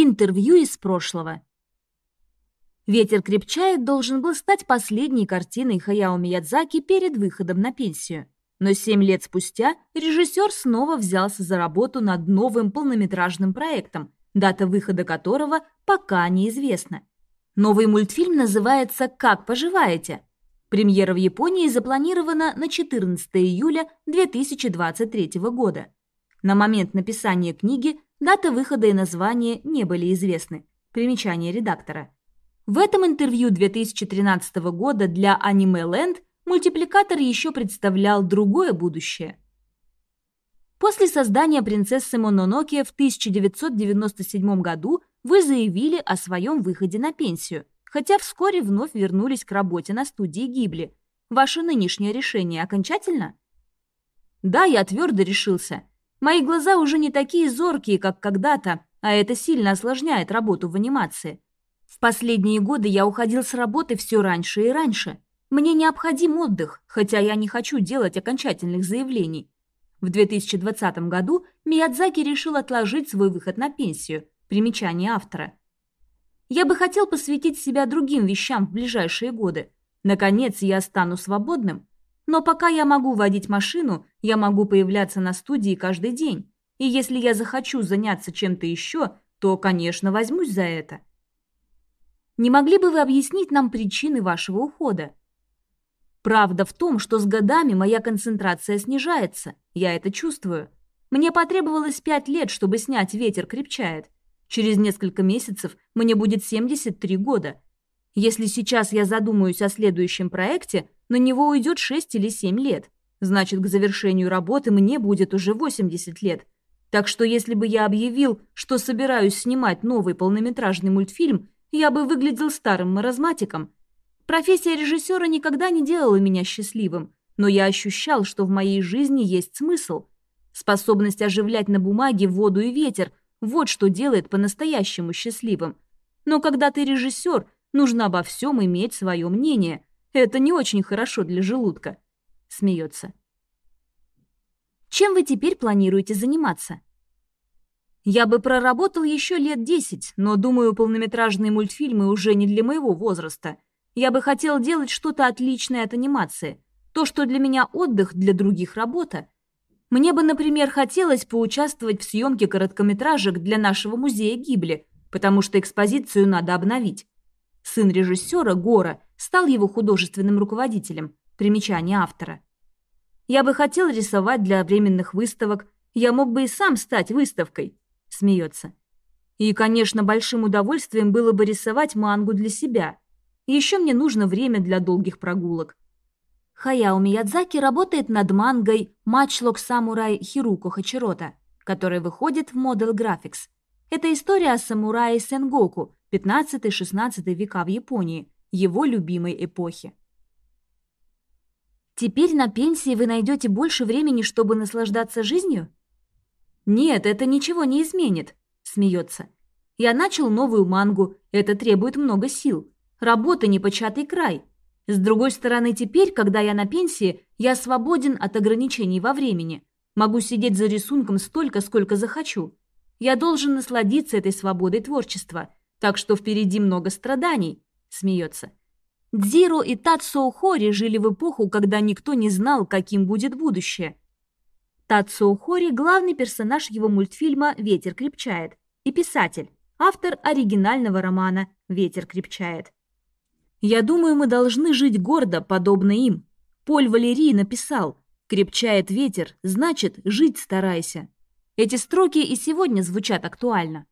Интервью из прошлого. «Ветер крепчает» должен был стать последней картиной Хаяо Миядзаки перед выходом на пенсию. Но семь лет спустя режиссер снова взялся за работу над новым полнометражным проектом, дата выхода которого пока неизвестна. Новый мультфильм называется «Как поживаете?». Премьера в Японии запланирована на 14 июля 2023 года. На момент написания книги дата выхода и название не были известны. Примечание редактора. В этом интервью 2013 года для Anime Land мультипликатор еще представлял другое будущее. После создания «Принцессы Мононоке» в 1997 году вы заявили о своем выходе на пенсию, хотя вскоре вновь вернулись к работе на студии Гибли. Ваше нынешнее решение окончательно? Да, я твердо решился – Мои глаза уже не такие зоркие, как когда-то, а это сильно осложняет работу в анимации. В последние годы я уходил с работы все раньше и раньше. Мне необходим отдых, хотя я не хочу делать окончательных заявлений. В 2020 году Миядзаки решил отложить свой выход на пенсию. Примечание автора. Я бы хотел посвятить себя другим вещам в ближайшие годы. Наконец, я стану свободным, но пока я могу водить машину, я могу появляться на студии каждый день. И если я захочу заняться чем-то еще, то, конечно, возьмусь за это. Не могли бы вы объяснить нам причины вашего ухода? Правда в том, что с годами моя концентрация снижается. Я это чувствую. Мне потребовалось пять лет, чтобы снять «Ветер крепчает». Через несколько месяцев мне будет 73 года. Если сейчас я задумаюсь о следующем проекте, на него уйдет 6 или 7 лет. Значит, к завершению работы мне будет уже 80 лет. Так что если бы я объявил, что собираюсь снимать новый полнометражный мультфильм, я бы выглядел старым маразматиком. Профессия режиссера никогда не делала меня счастливым, но я ощущал, что в моей жизни есть смысл. Способность оживлять на бумаге воду и ветер – вот что делает по-настоящему счастливым. Но когда ты режиссер, нужно обо всем иметь свое мнение – это не очень хорошо для желудка. Смеется. Чем вы теперь планируете заниматься? Я бы проработал еще лет десять, но, думаю, полнометражные мультфильмы уже не для моего возраста. Я бы хотел делать что-то отличное от анимации. То, что для меня отдых, для других работа. Мне бы, например, хотелось поучаствовать в съемке короткометражек для нашего музея Гибли, потому что экспозицию надо обновить. Сын режиссера, Гора, стал его художественным руководителем. Примечание автора. Я бы хотел рисовать для временных выставок. Я мог бы и сам стать выставкой. Смеется. И, конечно, большим удовольствием было бы рисовать мангу для себя. Еще мне нужно время для долгих прогулок. Хаяо Миядзаки работает над мангой «Матчлок самурай Хируко Хачирота», которая выходит в Model Graphics. Это история о самурае Сенгоку, 15-16 века в Японии, его любимой эпохи. Теперь на пенсии вы найдете больше времени, чтобы наслаждаться жизнью? Нет, это ничего не изменит, смеется. Я начал новую мангу, это требует много сил. Работа непочатый край. С другой стороны, теперь, когда я на пенсии, я свободен от ограничений во времени. Могу сидеть за рисунком столько, сколько захочу. Я должен насладиться этой свободой творчества, так что впереди много страданий, смеется. Дзиро и Тацуо Хори жили в эпоху, когда никто не знал, каким будет будущее. Тацуо Хори – главный персонаж его мультфильма «Ветер крепчает» и писатель, автор оригинального романа «Ветер крепчает». «Я думаю, мы должны жить гордо, подобно им. Поль Валерий написал «Крепчает ветер, значит, жить старайся». Эти строки и сегодня звучат актуально.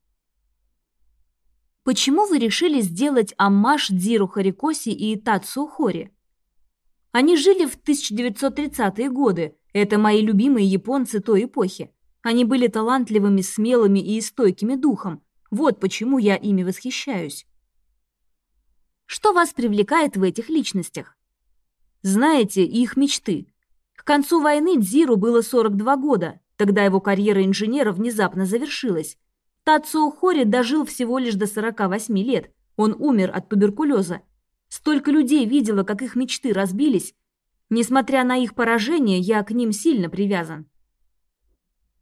Почему вы решили сделать аммаж Дзиру Харикоси и Тацу Хори? Они жили в 1930-е годы. Это мои любимые японцы той эпохи. Они были талантливыми, смелыми и стойкими духом. Вот почему я ими восхищаюсь. Что вас привлекает в этих личностях? Знаете, их мечты. К концу войны Дзиру было 42 года. Тогда его карьера инженера внезапно завершилась. Тацио Хори дожил всего лишь до 48 лет. Он умер от туберкулеза. Столько людей видела, как их мечты разбились. Несмотря на их поражение, я к ним сильно привязан.